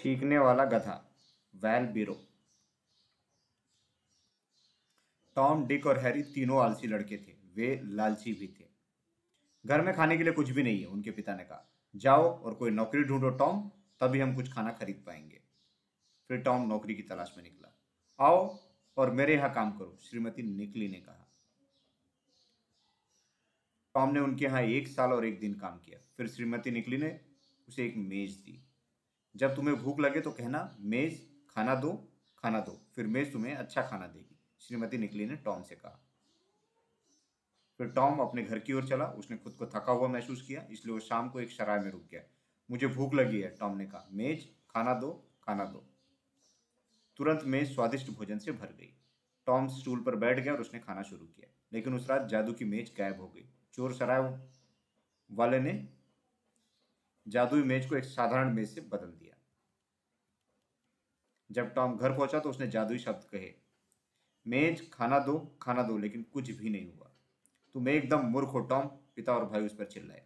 छींकने वाला गधा, वैल बीरो टॉम, डिक और हैरी तीनों आलसी लड़के थे। वे लालची भी थे। घर में खाने के लिए कुछ भी नहीं है, उनके पिता ने कहा। जाओ और कोई नौकरी ढूंढो, टॉम, तभी हम कुछ खाना खरीद पाएँगे। फिर टॉम नौकरी की तलाश में निकला। आओ और मेरे यहाँ काम करो, श्रीमती निकली ने कहा। टॉम ने उनके यहाँ एक साल और एक दिन काम किया। फिर श्रीमती निकली ने उसे एक मेज दी। जब तुम्हें भूख लगे तो कहना, मेज, खाना दो खाना दो। फिर मेज तुम्हें अच्छा खाना देगी। श्रीमती निकली ने टॉम से कहा। फिर टॉम अपने घर की ओर चला। उसने खुद को थका हुआ महसूस किया, इसलिए वो शाम को एक शराय में रुक गया। मुझे भूख लगी है, टॉम ने कहा। मेज, खाना दो खाना दो। तुरंत मेज स्वादिष्ट भोजन से भर गई। टॉम स्टूल पर बैठ गया और उसने खाना शुरू किया। लेकिन उस रात जादू की मेज गायब हो गई। चोर सराय वाले ने जादुई मेज को एक साधारण मेज से बदल दिया। जब टॉम घर पहुँचा तो उसने जादुई शब्द कहे, मेज, खाना दो खाना दो, लेकिन कुछ भी नहीं हुआ। तुम एकदम मूर्ख हो, टॉम। पिता और भाई उस पर चिल्लाए।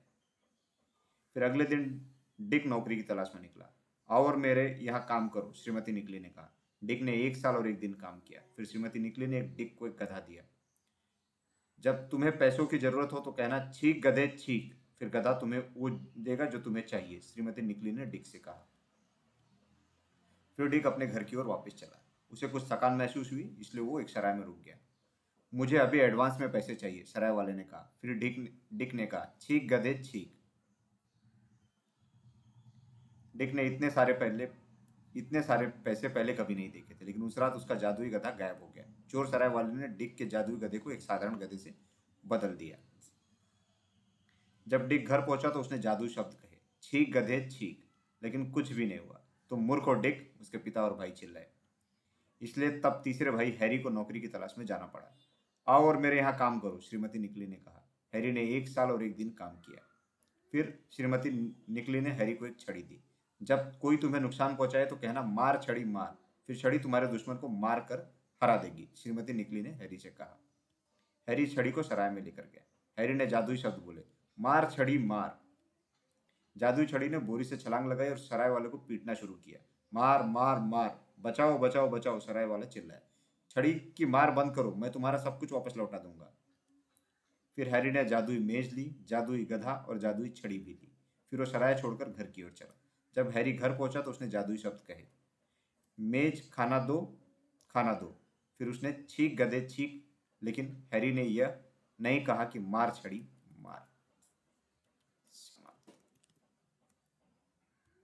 फिर अगले दिन डिक नौकरी की तलाश में निकला। आओ और मेरे यहाँ काम करो, श्रीमती निकली ने कहा। डिक ने एक साल और एक दिन काम किया। फिर श्रीमती निकली ने एक डिक को एक गधा दिया। जब तुम्हें पैसों की ज़रूरत हो तो कहना, छीक गधे, छीक। फिर गधा तुम्हें वो देगा जो तुम्हें चाहिए। श्रीमती निकली ने डिक से कहा। फिर डिक अपने घर की ओर वापस चला। उसे कुछ थकान महसूस हुई, इसलिए वो एक सराय में रुक गया। मुझे अभी एडवांस में पैसे चाहिए, सराय वाले ने कहा। फिर डिक डिक ने कहा, छीक गधे, छीक। डिक ने इतने सारे पहले, इतने सारे पैसे पहले कभी नहीं देखे थे, लेकिन उस रात उसका जादुई गधा गायब हो गया। चोर सराय वाले ने डिक के जादुई गधे को एक साधारण गधे से बदल दिया। जब डिक घर पहुँचा तो उसने जादू शब्द कहे, छीक गधे, छीक। लेकिन कुछ भी नहीं हुआ। तो मूर्ख और डिक उसके पिता और भाई चिल्लाए। इसलिए तब तीसरे भाई हैरी को नौकरी की तलाश में जाना पड़ा। आओ और मेरे यहाँ काम करो, श्रीमती निकली ने कहा। हैरी ने एक साल और एक दिन काम किया। फिर श्रीमती निकली ने हैरी को एक छड़ी दी। जब कोई तुम्हें नुकसान पहुँचाए तो कहना, मार छड़ी, मार। फिर छड़ी तुम्हारे दुश्मन को मार कर हरा देगी, श्रीमती निकली ने हैरी से कहा। हैरी छड़ी को सराय में लेकर गया। हैरी ने जादुई शब्द बोले। मार छड़ी मार। जादुई छड़ी ने बोरी से छलांग लगाई और सराय वाले को पीटना शुरू किया। मार मार मार। बचाओ बचाओ बचाओ, सराय वाला चिल्लाया छड़ी की मार बंद करो, मैं तुम्हारा सब कुछ वापस लौटा दूँगा। फिर हैरी ने जादुई मेज ली, जादुई गधा और जादुई छड़ी भी ली। फिर वो सराय छोड़कर घर की ओर चला। जब हैरी घर पहुँचा तो उसने जादुई शब्द कहे, मेज खाना दो खाना दो। फिर उसने, छीक गधे, छीक। लेकिन हैरी ने यह नहीं कहा कि मार छड़ी